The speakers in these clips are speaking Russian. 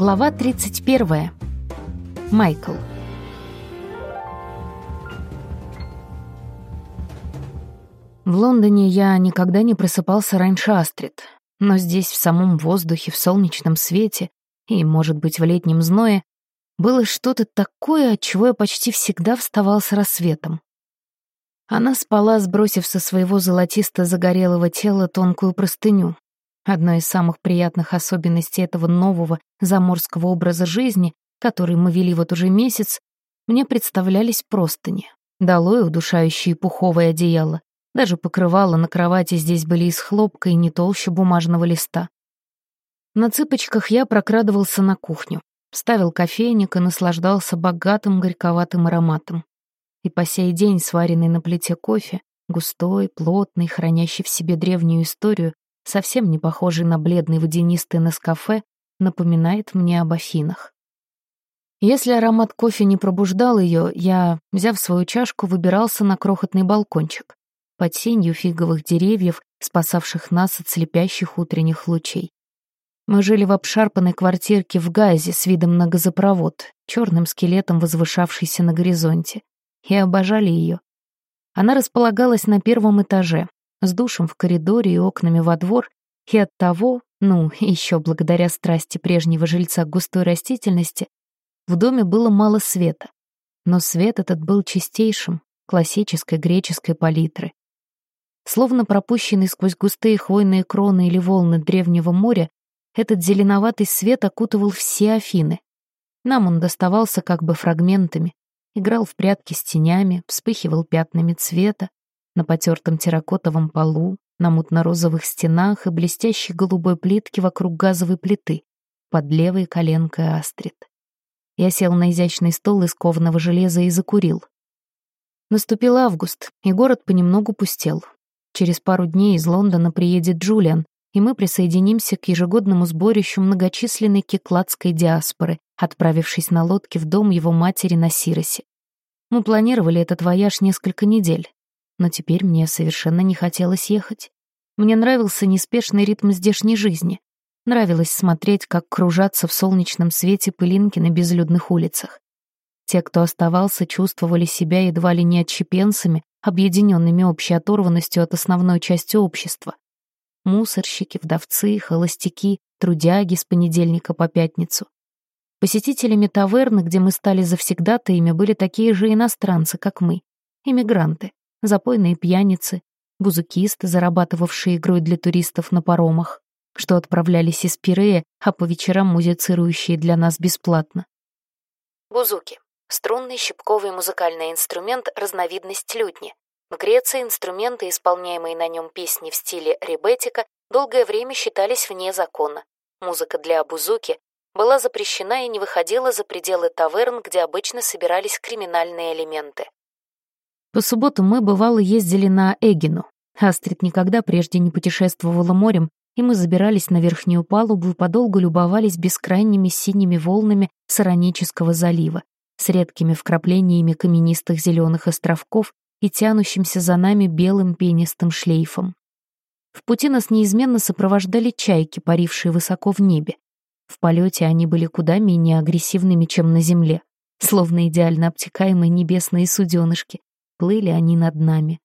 Глава 31. Майкл. В Лондоне я никогда не просыпался раньше Астрид, но здесь, в самом воздухе, в солнечном свете и, может быть, в летнем зное, было что-то такое, от чего я почти всегда вставал с рассветом. Она спала, сбросив со своего золотисто-загорелого тела тонкую простыню, Одной из самых приятных особенностей этого нового заморского образа жизни, который мы вели вот уже месяц, мне представлялись простыни. Долой удушающие пуховое одеяло. Даже покрывала на кровати здесь были из хлопка и не толще бумажного листа. На цыпочках я прокрадывался на кухню, ставил кофейник и наслаждался богатым горьковатым ароматом. И по сей день сваренный на плите кофе, густой, плотный, хранящий в себе древнюю историю, совсем не похожий на бледный водянистый Нескафе, напоминает мне об Афинах. Если аромат кофе не пробуждал ее, я, взяв свою чашку, выбирался на крохотный балкончик под сенью фиговых деревьев, спасавших нас от слепящих утренних лучей. Мы жили в обшарпанной квартирке в Газе с видом на газопровод, черным скелетом возвышавшийся на горизонте, и обожали ее. Она располагалась на первом этаже, с душем в коридоре и окнами во двор, и от того, ну, еще благодаря страсти прежнего жильца к густой растительности, в доме было мало света. Но свет этот был чистейшим, классической греческой палитры. Словно пропущенный сквозь густые хвойные кроны или волны древнего моря, этот зеленоватый свет окутывал все Афины. Нам он доставался как бы фрагментами, играл в прятки с тенями, вспыхивал пятнами цвета, на потертом терракотовом полу, на мутно-розовых стенах и блестящей голубой плитке вокруг газовой плиты, под левой коленкой Астрид. Я сел на изящный стол из кованого железа и закурил. Наступил август, и город понемногу пустел. Через пару дней из Лондона приедет Джулиан, и мы присоединимся к ежегодному сборищу многочисленной кекладской диаспоры, отправившись на лодке в дом его матери на Сиросе. Мы планировали этот вояж несколько недель, но теперь мне совершенно не хотелось ехать. Мне нравился неспешный ритм здешней жизни. Нравилось смотреть, как кружатся в солнечном свете пылинки на безлюдных улицах. Те, кто оставался, чувствовали себя едва ли не отщепенцами, объединенными общей оторванностью от основной части общества. Мусорщики, вдовцы, холостяки, трудяги с понедельника по пятницу. Посетителями таверны, где мы стали завсегдатаями, были такие же иностранцы, как мы, иммигранты запойные пьяницы, бузукисты, зарабатывавшие игрой для туристов на паромах, что отправлялись из Пирея, а по вечерам музицирующие для нас бесплатно. Бузуки. Струнный щипковый музыкальный инструмент, разновидность лютни. В Греции инструменты, исполняемые на нем песни в стиле ребетика, долгое время считались вне закона. Музыка для бузуки была запрещена и не выходила за пределы таверн, где обычно собирались криминальные элементы. По субботам мы, бывало, ездили на Эгину. Астрид никогда прежде не путешествовала морем, и мы забирались на верхнюю палубу и подолгу любовались бескрайними синими волнами Саронического залива с редкими вкраплениями каменистых зеленых островков и тянущимся за нами белым пенистым шлейфом. В пути нас неизменно сопровождали чайки, парившие высоко в небе. В полете они были куда менее агрессивными, чем на земле, словно идеально обтекаемые небесные суденышки, Плыли они над нами.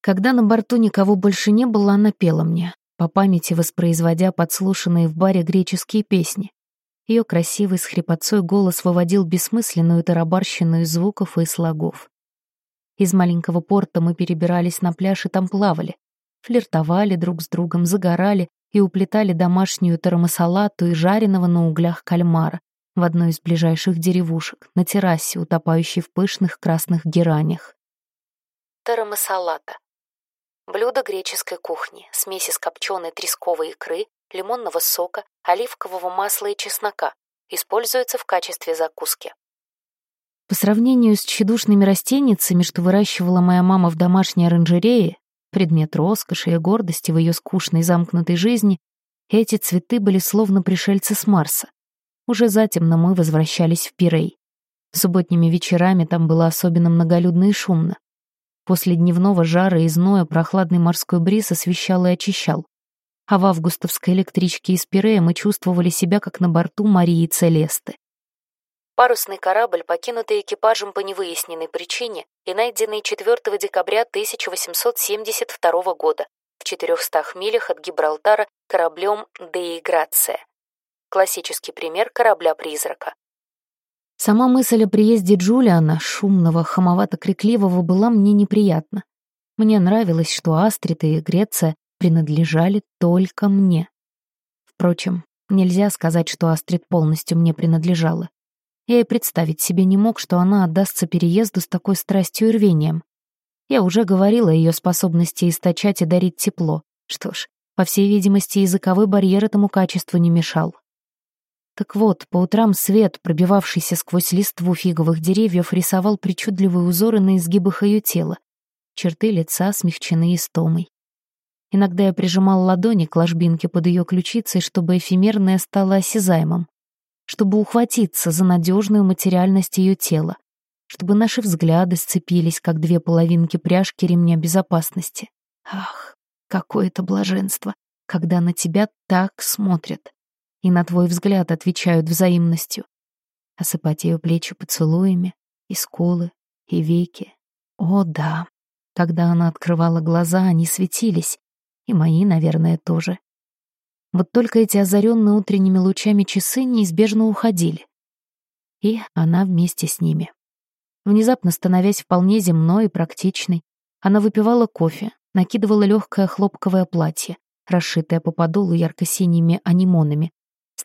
Когда на борту никого больше не было, она пела мне, по памяти воспроизводя подслушанные в баре греческие песни. Ее красивый с хрипотцой голос выводил бессмысленную тарабарщину из звуков и слогов. Из маленького порта мы перебирались на пляж и там плавали. Флиртовали друг с другом, загорали и уплетали домашнюю тарамасалату и жареного на углях кальмара, в одной из ближайших деревушек, на террасе, утопающей в пышных красных геранях. Тарамасалата. Блюдо греческой кухни, смесь из копченой тресковой икры, лимонного сока, оливкового масла и чеснока. Используется в качестве закуски. По сравнению с тщедушными растенницами, что выращивала моя мама в домашней оранжерее, предмет роскоши и гордости в ее скучной замкнутой жизни, эти цветы были словно пришельцы с Марса. Уже затемно мы возвращались в Пирей. Субботними вечерами там было особенно многолюдно и шумно. После дневного жара и зноя прохладный морской бриз освещал и очищал. а в августовской электричке из Пирея мы чувствовали себя как на борту Марии Целесты. Парусный корабль, покинутый экипажем по невыясненной причине и найденный 4 декабря 1872 года в 400 милях от Гибралтара кораблем «Деи Грация». Классический пример корабля-призрака. Сама мысль о приезде Джулиана, шумного, хамовато-крикливого, была мне неприятна. Мне нравилось, что Астрид и Греция принадлежали только мне. Впрочем, нельзя сказать, что Астрид полностью мне принадлежала. Я и представить себе не мог, что она отдастся переезду с такой страстью и рвением. Я уже говорила о ее способности источать и дарить тепло. Что ж, по всей видимости, языковой барьер этому качеству не мешал. Так вот, по утрам свет, пробивавшийся сквозь листву фиговых деревьев, рисовал причудливые узоры на изгибах ее тела. Черты лица смягчены истомой. Иногда я прижимал ладони к ложбинке под ее ключицей, чтобы эфемерное стало осязаемым чтобы ухватиться за надежную материальность ее тела, чтобы наши взгляды сцепились, как две половинки пряжки ремня безопасности. Ах, какое это блаженство, когда на тебя так смотрят и на твой взгляд отвечают взаимностью. Осыпать ее плечи поцелуями, и скулы, и веки. О, да. Когда она открывала глаза, они светились, и мои, наверное, тоже. Вот только эти озаренные утренними лучами часы неизбежно уходили. И она вместе с ними. Внезапно становясь вполне земной и практичной, она выпивала кофе, накидывала легкое хлопковое платье, расшитое по подолу ярко-синими анимонами,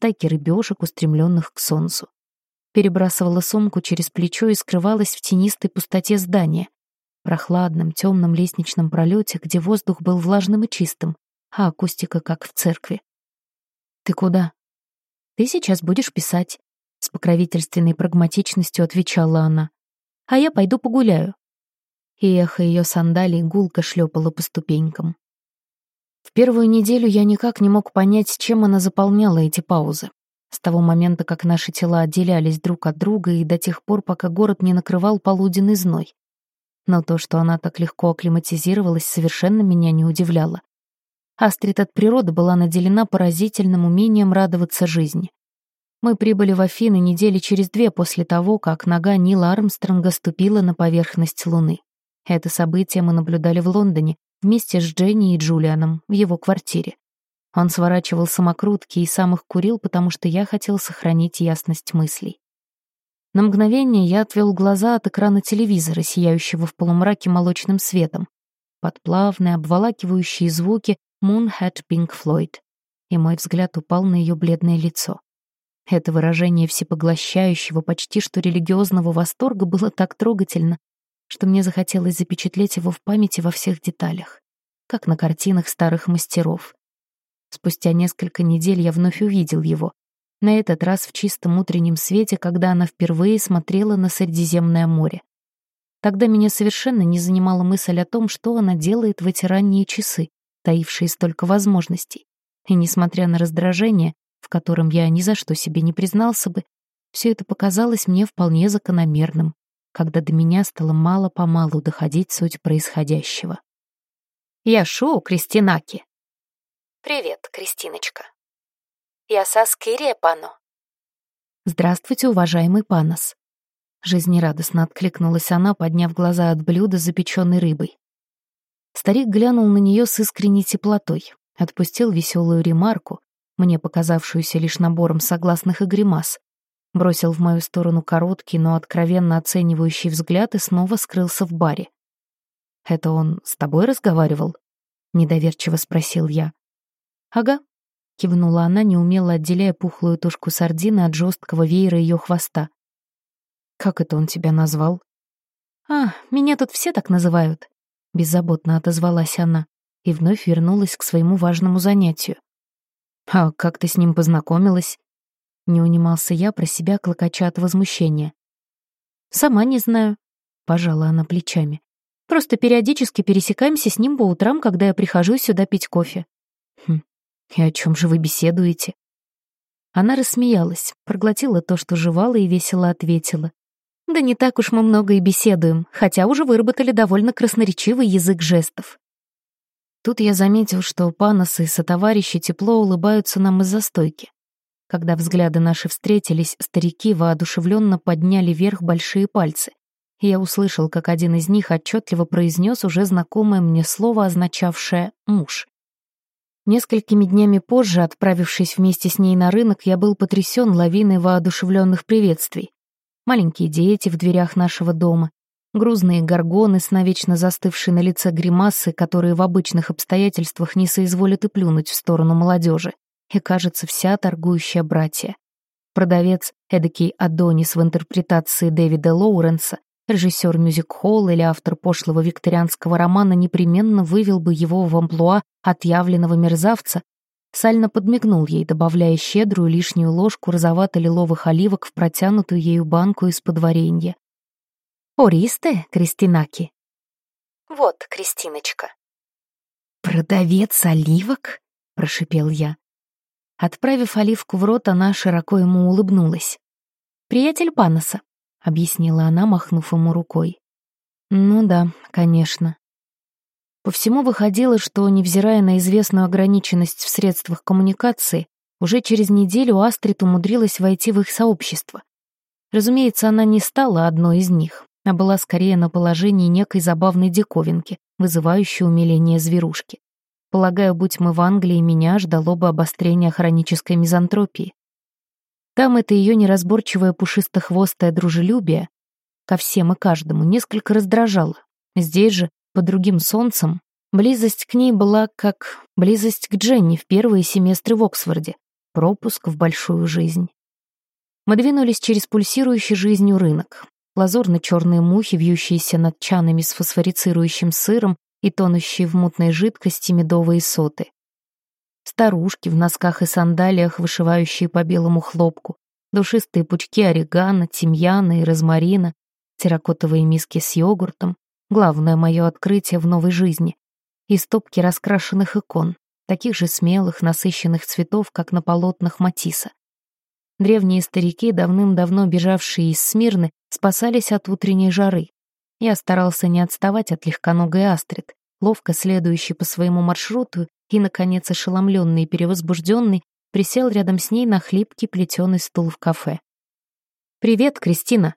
стайки рыбешек, устремленных к солнцу. Перебрасывала сумку через плечо и скрывалась в тенистой пустоте здания, прохладном темном лестничном пролете, где воздух был влажным и чистым, а акустика как в церкви. «Ты куда?» «Ты сейчас будешь писать», — с покровительственной прагматичностью отвечала она. «А я пойду погуляю». И эхо ее сандалий гулко шлепало по ступенькам. В первую неделю я никак не мог понять, чем она заполняла эти паузы. С того момента, как наши тела отделялись друг от друга и до тех пор, пока город не накрывал полуденный зной. Но то, что она так легко акклиматизировалась, совершенно меня не удивляло. Астрид от природы была наделена поразительным умением радоваться жизни. Мы прибыли в Афины недели через две после того, как нога Нила Армстронга ступила на поверхность Луны. Это событие мы наблюдали в Лондоне вместе с Дженни и Джулианом в его квартире. Он сворачивал самокрутки и сам их курил, потому что я хотел сохранить ясность мыслей. На мгновение я отвел глаза от экрана телевизора, сияющего в полумраке молочным светом. Под плавные, обволакивающие звуки Moon had Pink Floyd, и мой взгляд упал на ее бледное лицо. Это выражение всепоглощающего, почти что религиозного восторга было так трогательно, что мне захотелось запечатлеть его в памяти во всех деталях, как на картинах старых мастеров. Спустя несколько недель я вновь увидел его, на этот раз в чистом утреннем свете, когда она впервые смотрела на Средиземное море. Тогда меня совершенно не занимала мысль о том, что она делает в эти ранние часы, таившие столько возможностей. И несмотря на раздражение, в котором я ни за что себе не признался бы, все это показалось мне вполне закономерным, когда до меня стало мало-помалу доходить суть происходящего. «Я Шоу Кристинаки». «Привет, Кристиночка. Я Саскирия Пано». «Здравствуйте, уважаемый Панос». Жизнерадостно откликнулась она, подняв глаза от блюда с запеченной рыбой. Старик глянул на нее с искренней теплотой, отпустил веселую ремарку, мне показавшуюся лишь набором согласных и гримас, бросил в мою сторону короткий, но откровенно оценивающий взгляд и снова скрылся в баре. «Это он с тобой разговаривал?» — недоверчиво спросил я. «Ага», — кивнула она, неумело отделяя пухлую тушку сардины от жесткого веера ее хвоста. «Как это он тебя назвал?» «А, меня тут все так называют», Беззаботно отозвалась она и вновь вернулась к своему важному занятию. «А как ты с ним познакомилась?» Не унимался я про себя, клокоча от возмущения. «Сама не знаю», — пожала она плечами. «Просто периодически пересекаемся с ним по утрам, когда я прихожу сюда пить кофе». «Хм, и о чем же вы беседуете?» Она рассмеялась, проглотила то, что жевала, и весело ответила. Да не так уж мы много и беседуем, хотя уже выработали довольно красноречивый язык жестов. Тут я заметил, что паносы и сотоварищи тепло улыбаются нам из-за стойки. Когда взгляды наши встретились, старики воодушевленно подняли вверх большие пальцы. Я услышал, как один из них отчетливо произнес уже знакомое мне слово, означавшее «муж». Несколькими днями позже, отправившись вместе с ней на рынок, я был потрясен лавиной воодушевленных приветствий. Маленькие дети в дверях нашего дома, грузные горгоны с навечно застывшей на лице гримасы, которые в обычных обстоятельствах не соизволят и плюнуть в сторону молодежи, и, кажется, вся торгующая братья. Продавец, эдакий Адонис в интерпретации Дэвида Лоуренса, режиссер мюзик-холл или автор пошлого викторианского романа непременно вывел бы его в амплуа отъявленного мерзавца, сально подмигнул ей, добавляя щедрую лишнюю ложку розовато-лиловых оливок в протянутую ею банку из-под варенья. «Ористе, Кристинаки?» «Вот, Кристиночка». «Продавец оливок?» — прошипел я. Отправив оливку в рот, она широко ему улыбнулась. «Приятель Паноса», — объяснила она, махнув ему рукой. «Ну да, конечно». По всему выходило, что, невзирая на известную ограниченность в средствах коммуникации, уже через неделю Астрид умудрилась войти в их сообщество. Разумеется, она не стала одной из них, а была скорее на положении некой забавной диковинки, вызывающей умиление зверушки. Полагаю, будь мы в Англии, меня ждало бы обострение хронической мизантропии. Там это ее неразборчивое пушистохвостое дружелюбие ко всем и каждому несколько раздражало. Здесь же, под другим солнцем, близость к ней была как близость к Дженни в первые семестры в Оксфорде, пропуск в большую жизнь. Мы двинулись через пульсирующий жизнью рынок. Лазурно-черные мухи, вьющиеся над чанами с фосфорицирующим сыром, и тонущие в мутной жидкости медовые соты. Старушки в носках и сандалиях, вышивающие по белому хлопку, душистые пучки орегано, тимьяна и розмарина, терракотовые миски с йогуртом, главное мое открытие в новой жизни, и стопки раскрашенных икон, таких же смелых, насыщенных цветов, как на полотнах Матисса. Древние старики, давным-давно бежавшие из Смирны, спасались от утренней жары, я старался не отставать от легконогой Астрид, ловко следующий по своему маршруту и, наконец, ошеломленный и перевозбужденный, присел рядом с ней на хлипкий плетеный стул в кафе. «Привет, Кристина!»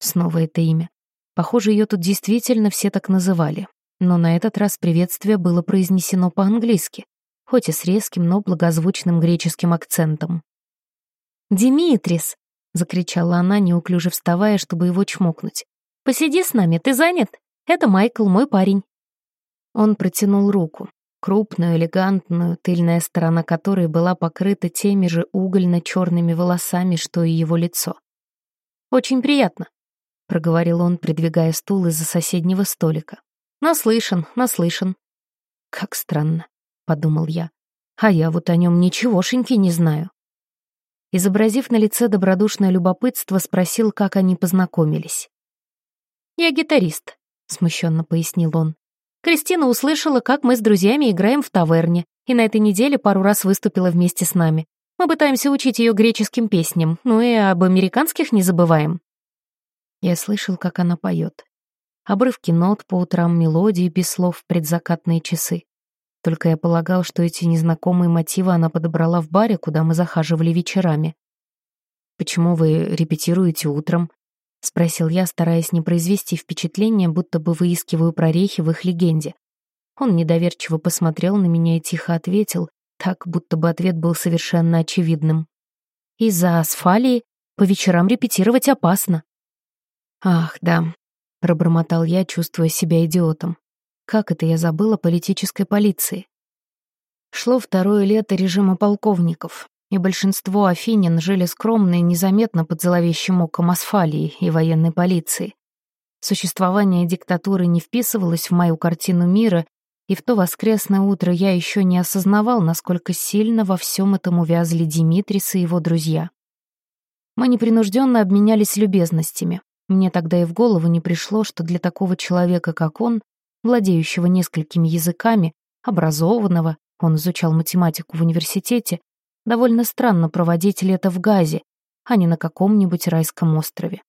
Снова это имя. Похоже, ее тут действительно все так называли. Но на этот раз приветствие было произнесено по-английски, хоть и с резким, но благозвучным греческим акцентом. «Димитрис!» — закричала она, неуклюже вставая, чтобы его чмокнуть. Посиди с нами, ты занят? Это Майкл, мой парень». Он протянул руку, крупную, элегантную, тыльная сторона которой была покрыта теми же угольно-черными волосами, что и его лицо. «Очень приятно», — проговорил он, придвигая стул из-за соседнего столика. «Наслышан, наслышан». «Как странно», — подумал я. «А я вот о нем ничегошеньки не знаю». Изобразив на лице добродушное любопытство, спросил, как они познакомились. «Я гитарист», — смущенно пояснил он. «Кристина услышала, как мы с друзьями играем в таверне, и на этой неделе пару раз выступила вместе с нами. Мы пытаемся учить ее греческим песням, ну и об американских не забываем». Я слышал, как она поет. Обрывки нот по утрам, мелодии без слов в предзакатные часы. Только я полагал, что эти незнакомые мотивы она подобрала в баре, куда мы захаживали вечерами. «Почему вы репетируете утром?» — спросил я, стараясь не произвести впечатление, будто бы выискиваю прорехи в их легенде. Он недоверчиво посмотрел на меня и тихо ответил, так, будто бы ответ был совершенно очевидным. «Из-за асфалии по вечерам репетировать опасно». «Ах, да», — пробормотал я, чувствуя себя идиотом. «Как это я забыла политической полиции?» Шло второе лето режима полковников и большинство афинин жили скромно и незаметно под зловещим оком асфалии и военной полиции. Существование диктатуры не вписывалось в мою картину мира, и в то воскресное утро я еще не осознавал, насколько сильно во всем этом увязли Димитрис и его друзья. Мы непринужденно обменялись любезностями. Мне тогда и в голову не пришло, что для такого человека, как он, владеющего несколькими языками, образованного, он изучал математику в университете, Довольно странно проводить лето в Газе, а не на каком-нибудь райском острове.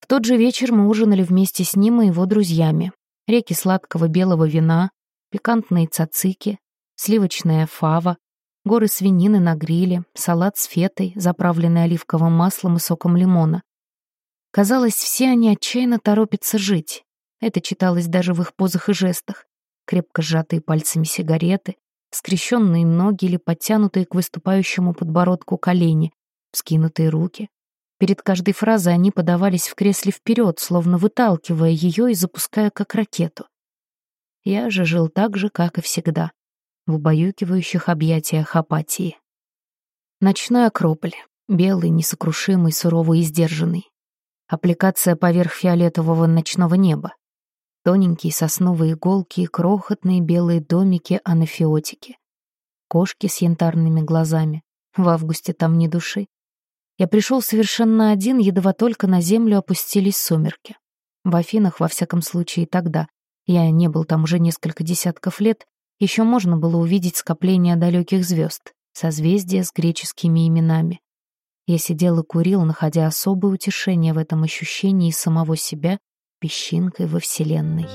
В тот же вечер мы ужинали вместе с ним и его друзьями. Реки сладкого белого вина, пикантные цацики, сливочная фава, горы свинины на гриле, салат с фетой, заправленный оливковым маслом и соком лимона. Казалось, все они отчаянно торопятся жить. Это читалось даже в их позах и жестах. Крепко сжатые пальцами сигареты, скрещенные ноги или подтянутые к выступающему подбородку колени, вскинутые руки. Перед каждой фразой они подавались в кресле вперед, словно выталкивая ее и запуская как ракету. Я же жил так же, как и всегда, в убаюкивающих объятиях апатии. Ночной Акрополь, белый, несокрушимый, суровый и сдержанный. Аппликация поверх фиолетового ночного неба. Тоненькие сосновые иголки и крохотные белые домики анафиотики. Кошки с янтарными глазами. В августе там ни души. Я пришел совершенно один, едва только на землю опустились сумерки. В Афинах, во всяком случае, тогда, я не был там уже несколько десятков лет, еще можно было увидеть скопление далеких звезд, созвездия с греческими именами. Я сидел и курил, находя особое утешение в этом ощущении самого себя песчинкой во Вселенной.